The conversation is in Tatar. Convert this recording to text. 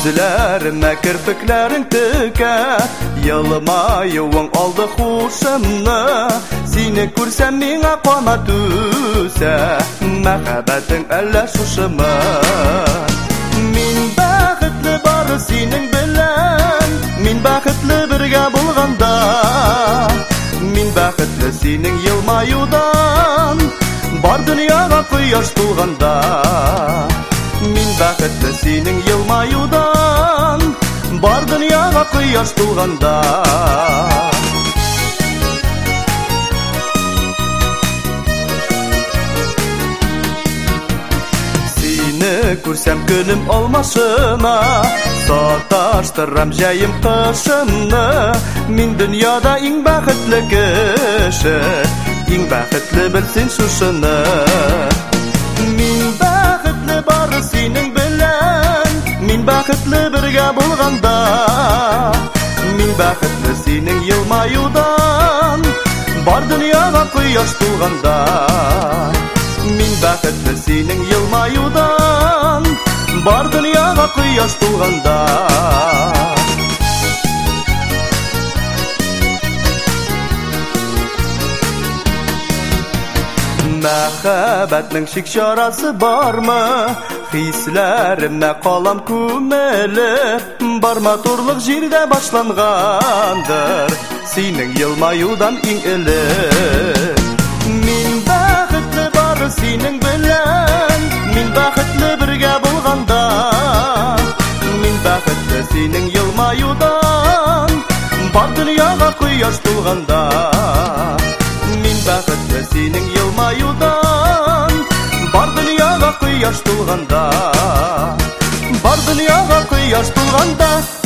Үзләр мәкер фикләрен тәкә, ялмаюың алды хушымны. Сине күрсәм мен кама түсә, мәхәббәтен әллә шушымы Мин бәхетле бар синең белән, мин бәхетле бергә булганда. Мин бәхетле синең елмаюдан, бар дөньяга кояш тулганда. мен бақытты сенің елмаюдан бар дүнияға құяш туғанда сені көрсем күнім алмашына саташтырам жайым қышымны мен дүнияда ең бақытлы кіші ең бақытлы білсен шушыны синең белән Мин бақытлы бергә булғанда Мин бақытлы синең йылмайудан Бар дөньяға құйаш тулғанда Мин бақытлы синең йылмайудан Бар дөньяға мәхәббәтнең шик чарасы бармы хисләремә калам күмелеп бар матурлык җирдә башлангандыр синең йылмаюдан иң эле мин бәхетле бары синең белән мин бәхетле бергә булганда мин бәхетле синең йылмаюдан бар дөньяга кояш тулганда мин бәхетле синең аюдан бар дүнияға құяш тұлғанда бар дүнияға құяш тұлғанда